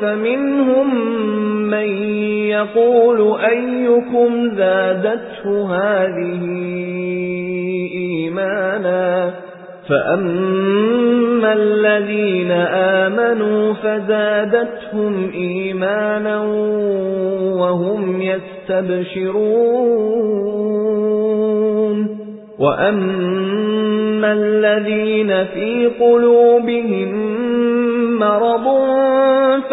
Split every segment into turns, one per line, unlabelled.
فَمِنْهُمْ مَن يَقُولُ أَيُّكُمْ زَادَتْهُ هَٰذِهِ إِيمَانًا فَأَمَّا الَّذِينَ آمَنُوا فَزَادَتْهُمْ إِيمَانًا وَهُمْ يَسْتَبْشِرُونَ وَأَمَّا الَّذِينَ فِي قُلُوبِهِم مَّرَضٌ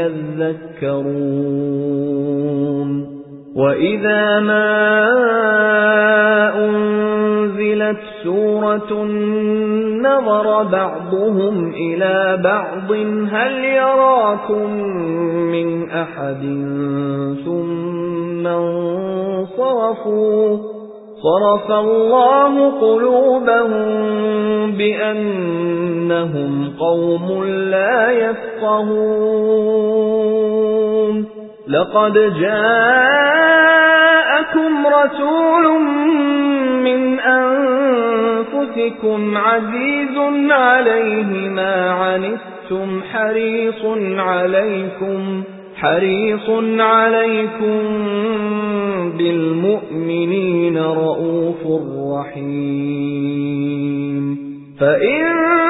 يَذَّكَّرُونَ. وَإِذَا مَا أُنْزِلَتْ سُورَةٌ نَظَرَ بَعْضُهُمْ إِلَى بَعْضٍ هَلْ يَرَاكُمْ مِنْ أَحَدٍ؟ ثُمَّ انصَرَفُوا. صَرَفَ اللَّهُ قُلُوبَهُم بِأَنَّهُمْ قَوْمٌ لَّا يَفْقَهُونَ. لَقَدْ جَاءَكُمْ رَسُولٌ مِّنْ أَنفُسِكُمْ عَزِيزٌ عَلَيْهِ مَا عَنِتُّمْ حَرِيصٌ عَلَيْكُمْ حَرِيصٌ عَلَيْكُمْ بِالْمُؤْمِنِينَ رَءُوفٌ رَحِيمٌ. فَإِن